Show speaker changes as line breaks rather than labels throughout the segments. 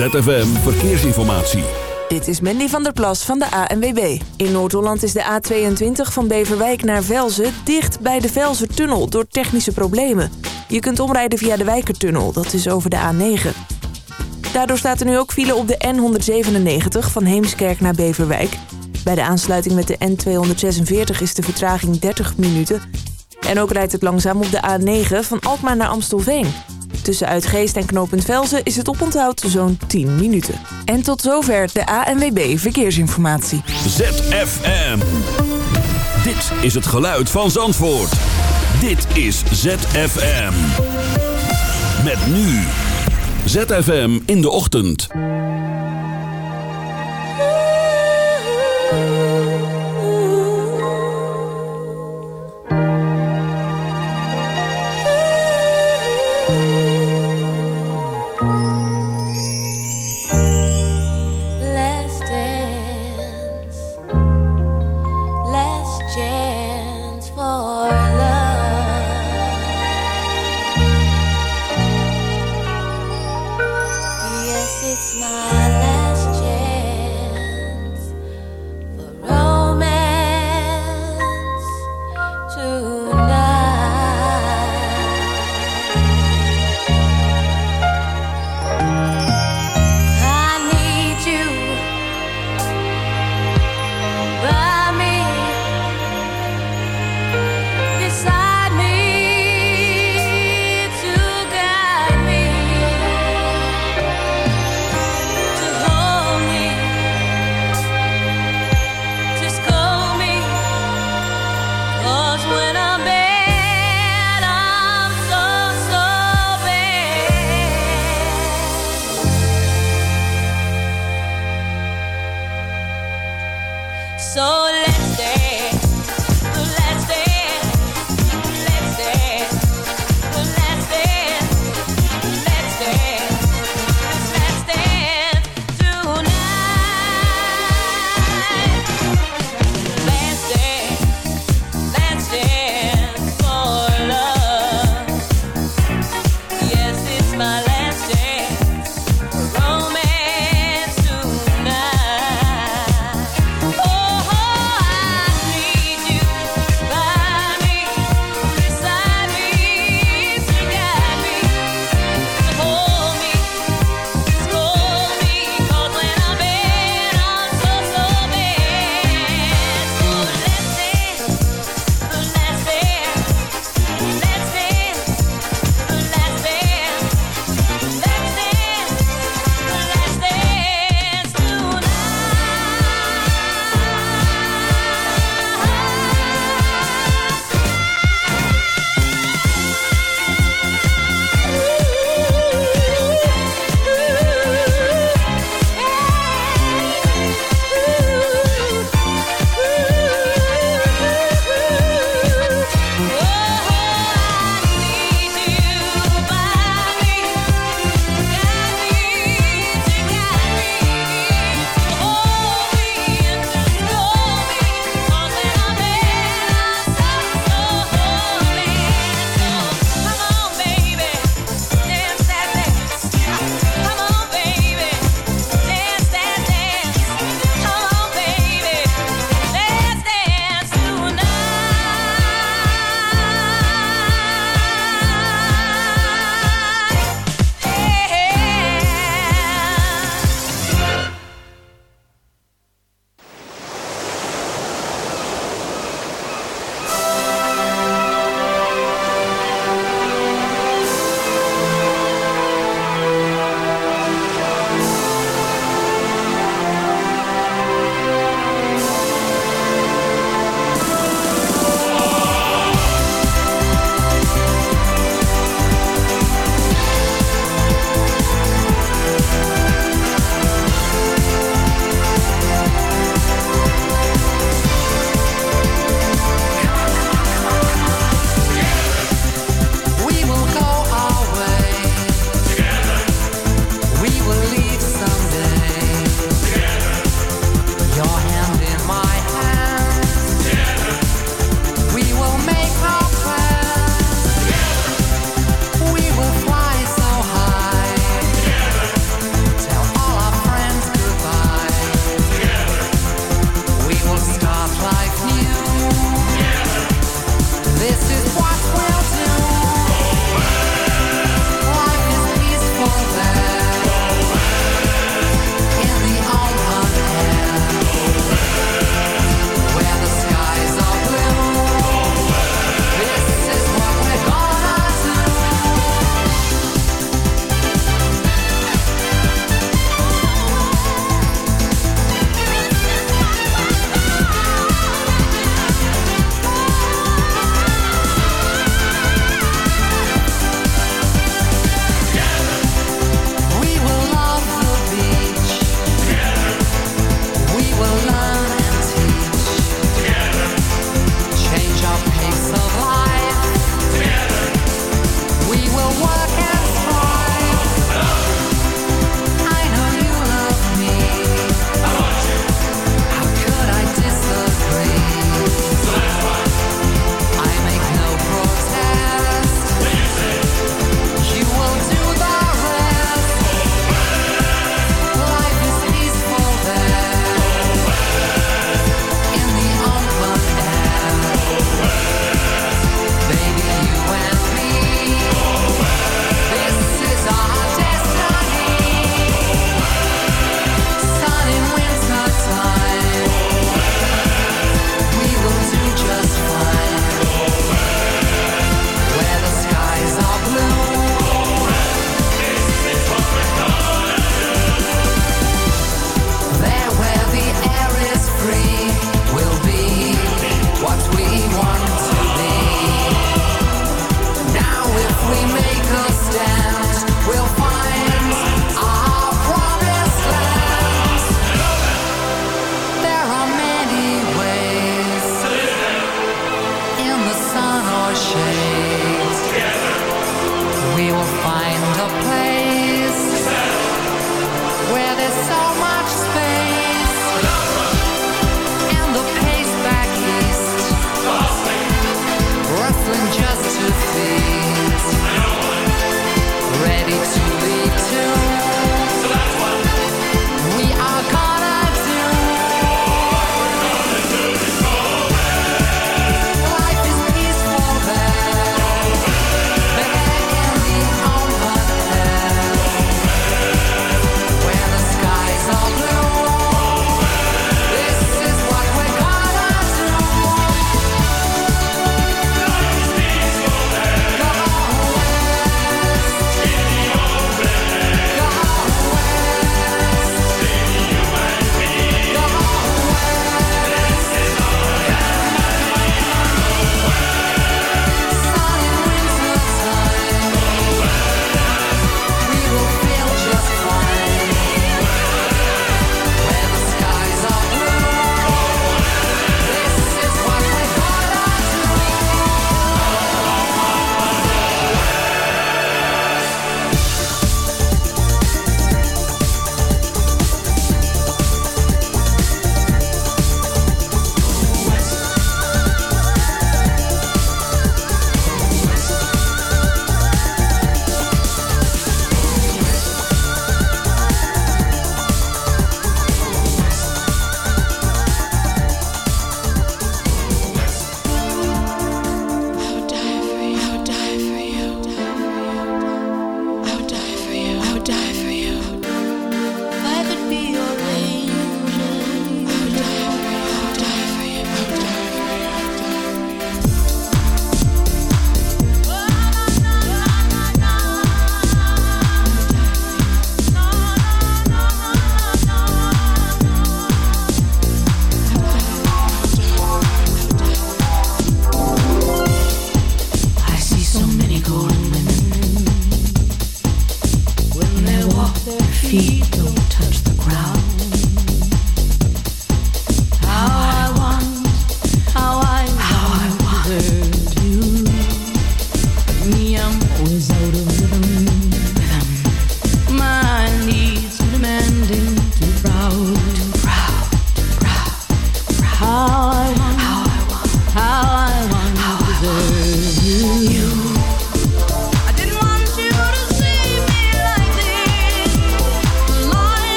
ZFM Verkeersinformatie.
Dit is Mandy van der Plas van de ANWB. In Noord-Holland is de A22 van Beverwijk naar Velzen dicht bij de Velzen-tunnel door technische problemen. Je kunt omrijden via de Wijkertunnel, dat is over de A9. Daardoor staat er nu ook file op de N197 van Heemskerk naar Beverwijk. Bij de aansluiting met de N246 is de vertraging 30 minuten. En ook rijdt het langzaam op de A9 van Alkmaar naar Amstelveen. Tussen Uitgeest en Knopend Velzen is het oponthoud zo'n 10 minuten. En tot zover de ANWB Verkeersinformatie.
ZFM. Dit is het geluid van Zandvoort. Dit is ZFM. Met nu. ZFM in de ochtend.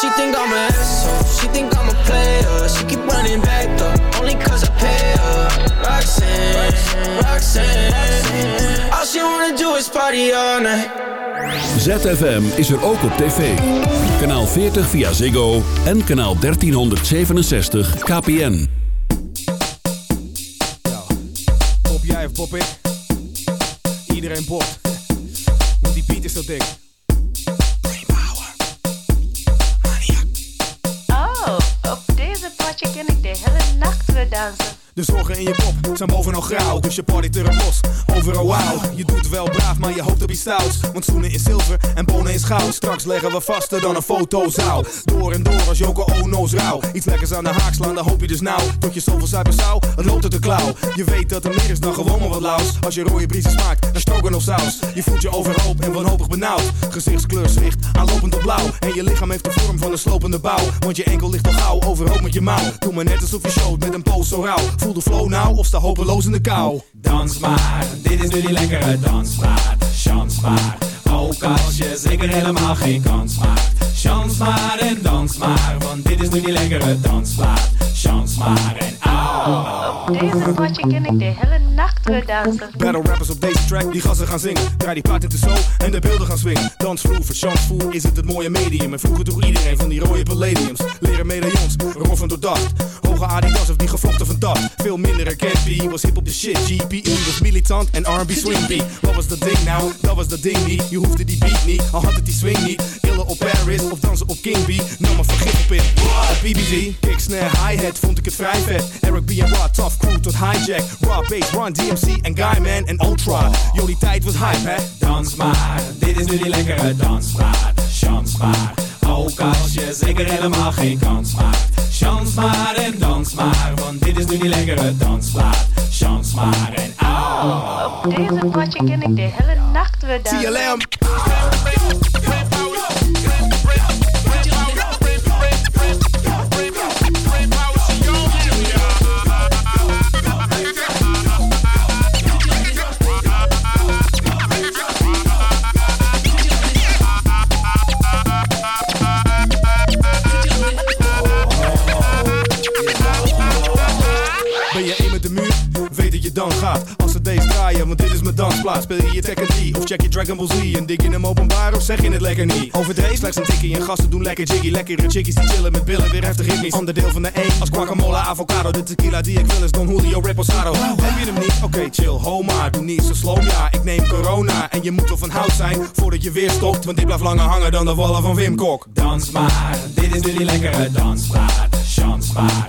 She think I'm an asshole. She think I'm a player. She keep running back though, only cause I pay her. Roxanne, Roxanne. All she wanna do is party all night.
ZFM is er ook op tv. Kanaal 40 via Ziggo en kanaal 1367 KPN.
Pop jij of pop ik? Iedereen popt. Want die beat is zo dik.
Nacht weer dansen.
De zorgen in je kop zijn bovenal grauw, dus je partyt er los. Overal wauw, je doet wel braaf, maar je hoopt op iets stouts. Want schoenen in zilver en bonen in goud. Straks leggen we vaster dan een fotozaal. Door en door als Joko Ono's rauw. Iets lekkers aan de haak slaan, dan hoop je dus nou. Tot je zoveel zuipen zou, het loopt uit de klauw. Je weet dat er meer is dan gewoon maar wat laus. Als je rode briesen smaakt, dan stroken of saus. Je voelt je overhoop en wanhopig benauwd. Gezichtskleur zwicht, aanlopend op blauw. En je lichaam heeft de vorm van een slopende bouw. Want je enkel ligt al gauw, overhoop met je mouw. Doe maar net alsof je showt met een poos zo rauw. Voel de flow nou of sta hopeloos in de kou.
Dans maar, dit is nu die lekkere dansmaat. Chans maar, ook als je zeker helemaal geen kans maakt. Chans maar en dans maar, want dit is nu die lekkere dansmaat. Chans maar en au.
Op deze potje ken ik de hele nacht
Battle rappers op deze track, die gassen gaan zingen. Draai die plaat in de zo en de beelden gaan swingen. Dansvloer, voor chansvoer is het het mooie medium. En vroeger droeg iedereen van die rode palladiums. Leren medaillons, roffen door dacht. Hoge Adidas of die gevlochten van dat. Veel minder herkend, was hip op de shit. GPE was militant en R&B swing beat. Wat was dat ding nou? Dat was dat ding niet. Je hoefde die beat niet, al had het die swing niet. Op Paris of dansen op King B. Nam maar vergif op in. Op BBG, kick, snare, hi-hat vond ik het vrij vet. Eric B en Rod, tough crew tot hijack. Raw bass, Run DMC en Guyman en Ultra. Yo, die tijd was hype, hè?
Dans maar, dit is nu die lekkere dansmaat. Chans maar, ook als je zeker helemaal geen kans maakt. Chans maar en dans maar, want dit is nu die lekkere dansplaat. Chans maar en au.
Op deze potje ken ik de hele nacht weer dansen.
TLM. Dansplaats. Speel je je Tekken 3 of check je Dragon Ball Z? En dik je hem openbaar of zeg je het lekker niet? Overdreven slechts een tikkie en gasten doen lekker jiggy. Lekkere chickies die chillen met billen, weer heftig ritmisch. Ander deel van de E als guacamole, avocado. De tequila die ik wil is Don Julio Reposado. Heb je hem niet? Oké, chill, ho maar. Doe niet zo slow, ja. Ik neem corona en je moet wel van hout zijn voordat je weer stopt. Want dit blijft langer hangen dan de wallen van Wim Kok.
Dans maar, dit is nu die lekkere dansplaat. Chans maar,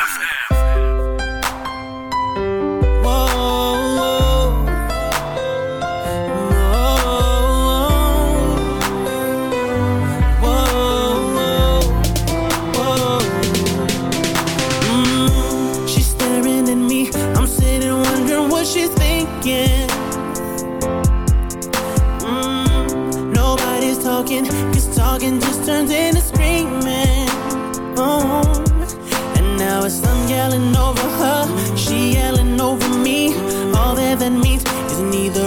tenido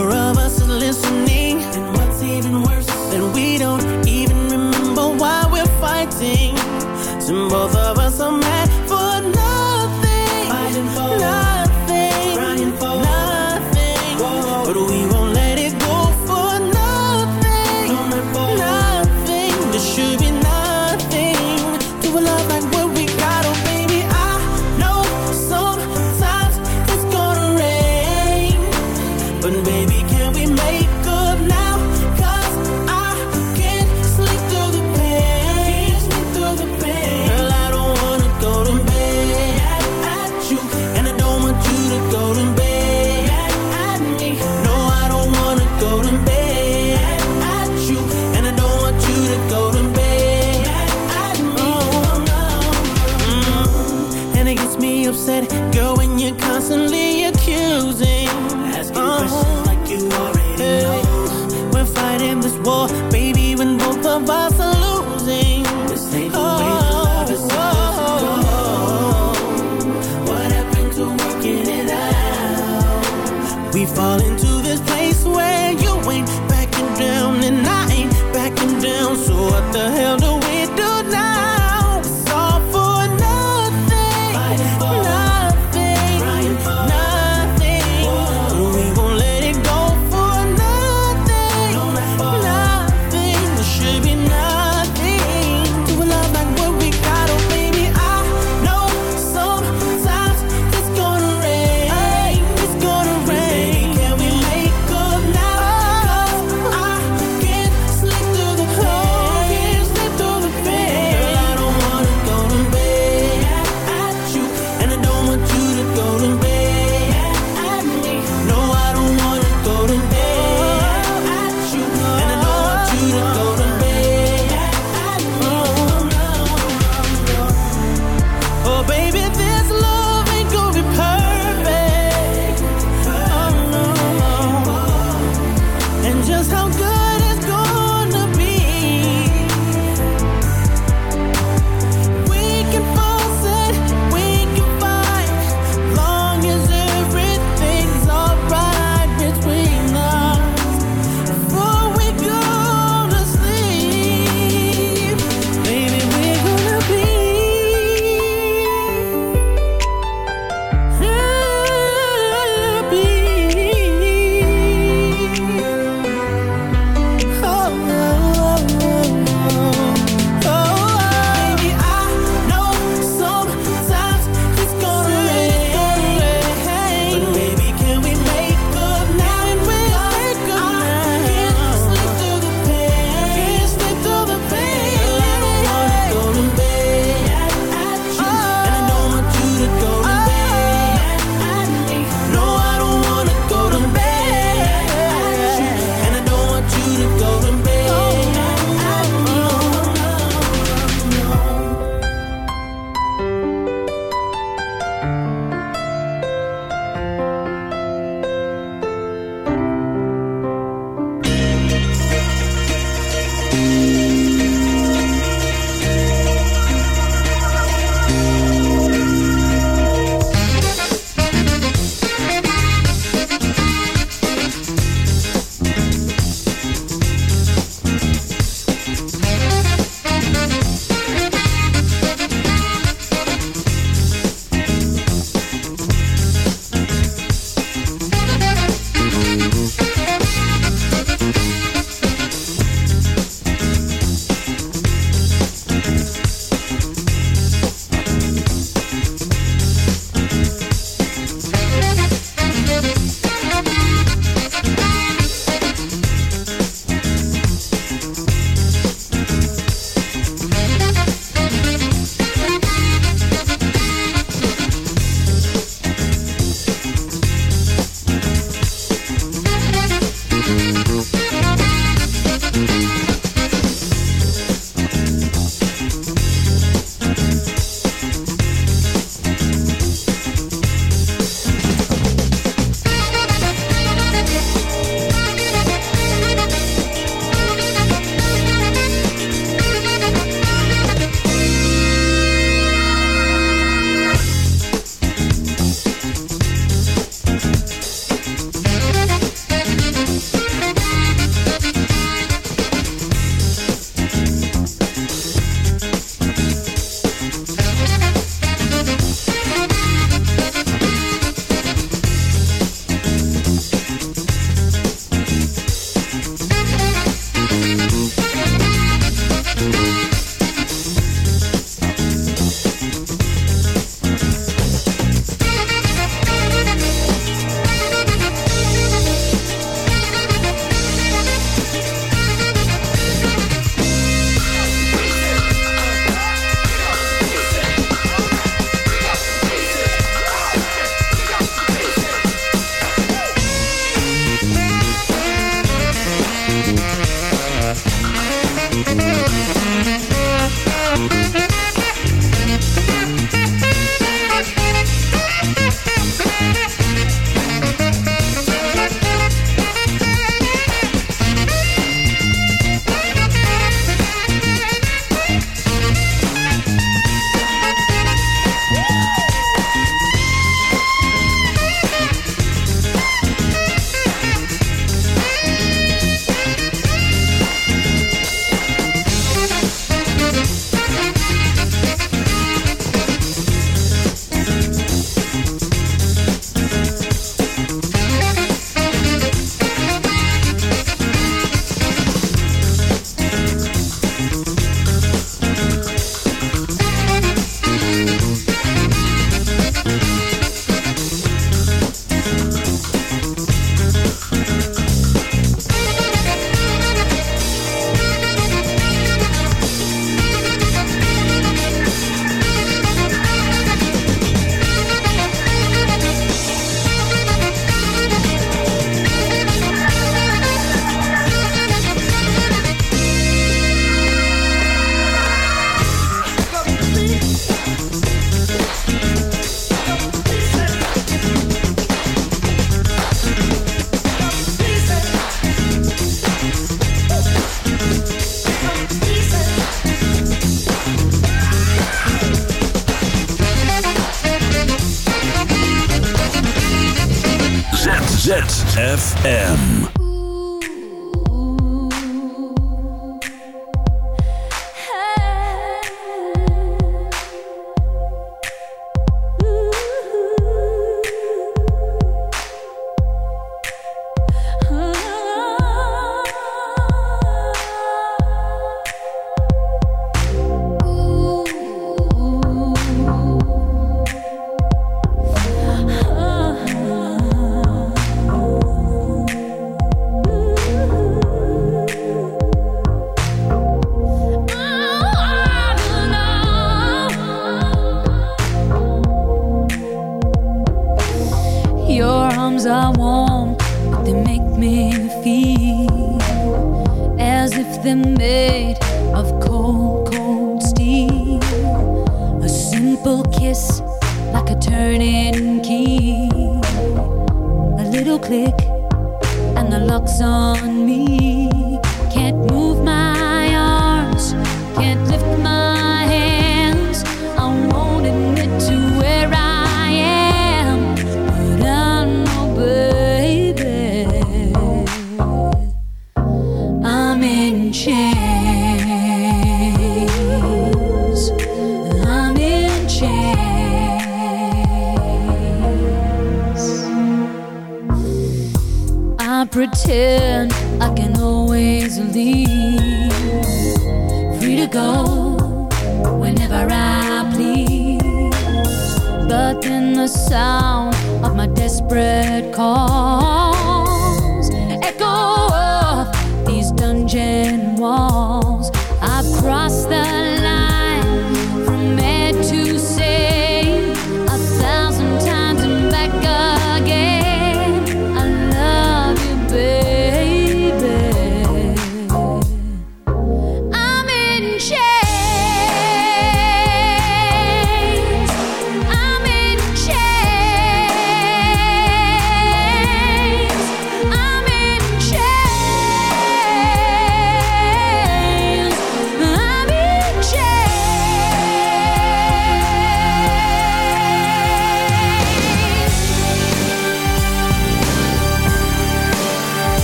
ZFM.